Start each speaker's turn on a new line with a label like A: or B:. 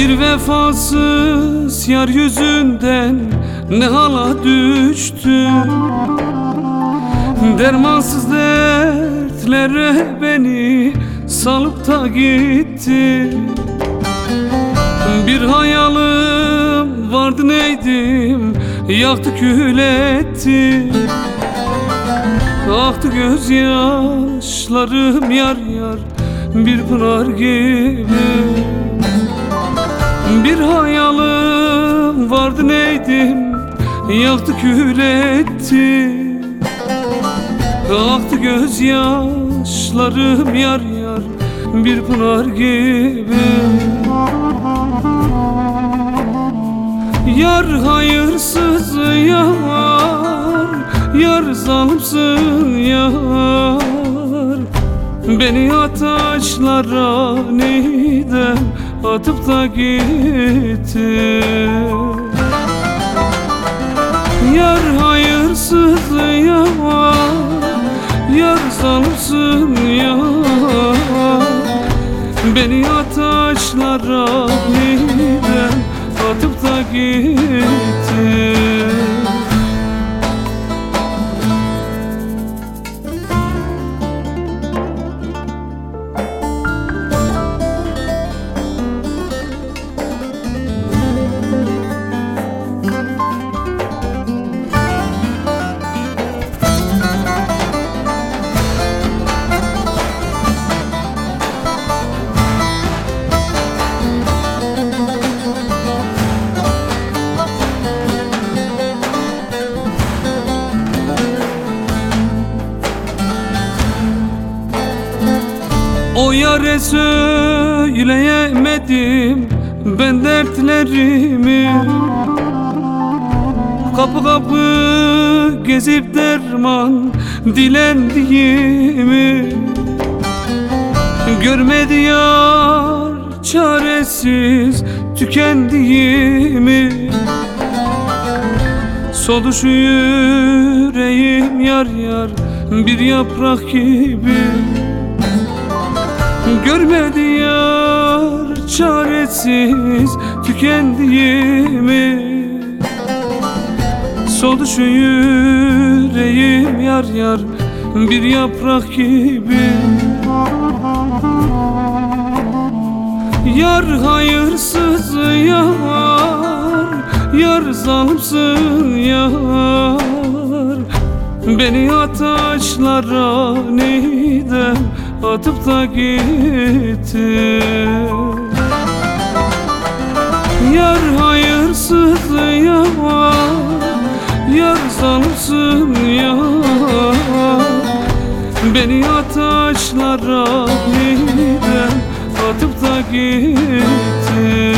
A: Bir vefasız yar yüzünden ne hala düştüm Dermansız dertlere beni salıp da gitti Bir hayalim vardı neydim? Yaktı kül etti. Aktı gözyaşlarım yar yar bir pınar gibi Bir hayalim vardı neydim yaktı kül etti. Aktı gözyaşlarım yar yar bir pınar gibi. Yar hayırsız yar Yar zalimsin yar. Beni ataşlara neden atıp da gitti. Yar hayırsız yar zalimsin yar Beni ataşlara neden atıp da gitti O yare söyleyemedim ben dertlerimi. Kapı kapı gezip derman dilendiğimi. Görmedi yar çaresiz tükendiğimi. Soldu şu yüreğim yar yar bir yaprak gibi Görmedi yar çaresiz tükendiğimi. Soldu şu yüreğim yar yar bir yaprak gibi. Yar hayırsız yar Yar zalimsin yar. Beni ataşlara neden atıp da gitti. Yar hayırsız yar Yar zalimsin yar Beni ataşlara neden atıp da gitti